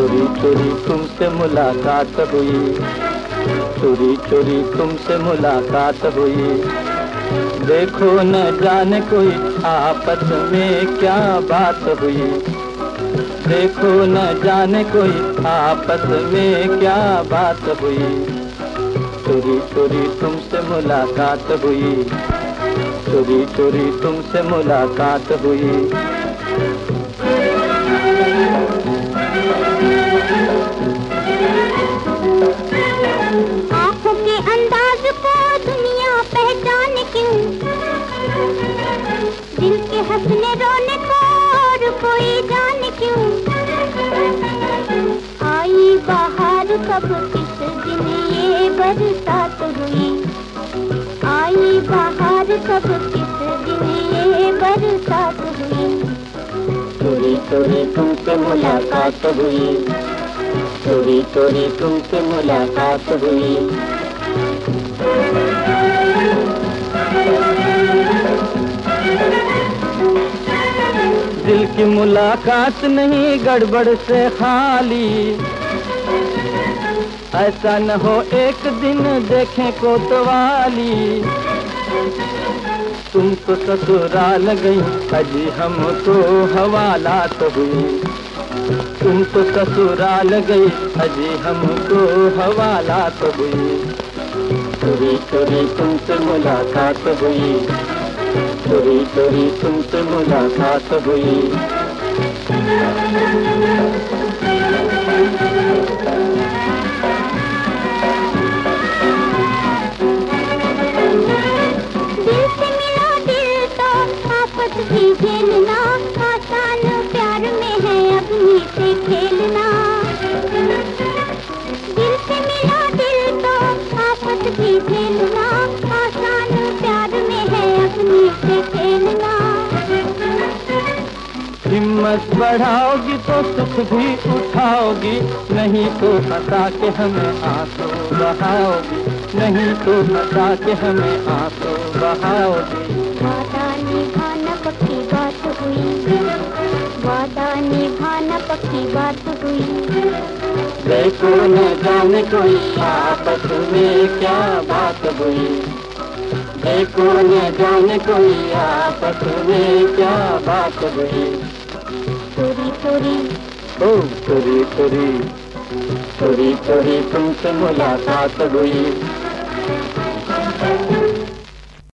चोरी चोरी तुमसे मुलाकात हुई। चोरी चोरी तुमसे मुलाकात हुई। देखो न जाने कोई आपस में क्या बात हुई। देखो न जाने कोई आपस में क्या बात हुई। चोरी चोरी तुमसे मुलाकात हुई। चोरी चोरी तुमसे मुलाकात हुई। हंसने रोने को और कोई जान क्यों? आई बाहर कब किस दिन ये बरसात हुई? आई बाहर कब किस दिन ये बरसात हुई? चोरी चोरी तुमसे मुलाकात हुई। चोरी चोरी तुमसे मुलाकात हुई। दिल की मुलाकात नहीं गड़बड़ से खाली। ऐसा न हो एक दिन देखें कोतवाली। तुम तो ससुराल गई, अजी हमको हवालात हुई। तुम तो ससुराल गई, अजी हमको हवालात हुई। चोरी चोरी तुमसे मुलाकात हुई। चोरी चोरी तुमसे मुलाकात हुई। हिम्मत बढ़ाओगी तो सुख भी उठाओगी। नहीं तो हंसा के हमें आँसू बहाओगी। नहीं तो हंसा के हमें आँसू बहाओगी। वादा निभाना पक्की बात हुई। वादा निभाना पक्की बात हुई। देखो न जाने कोई आपस में क्या बात हुई? देखो न जाने कोई आपस में क्या बात हुई? चोरी चोरी ओ चोरी तुमसे मुलाकात हुई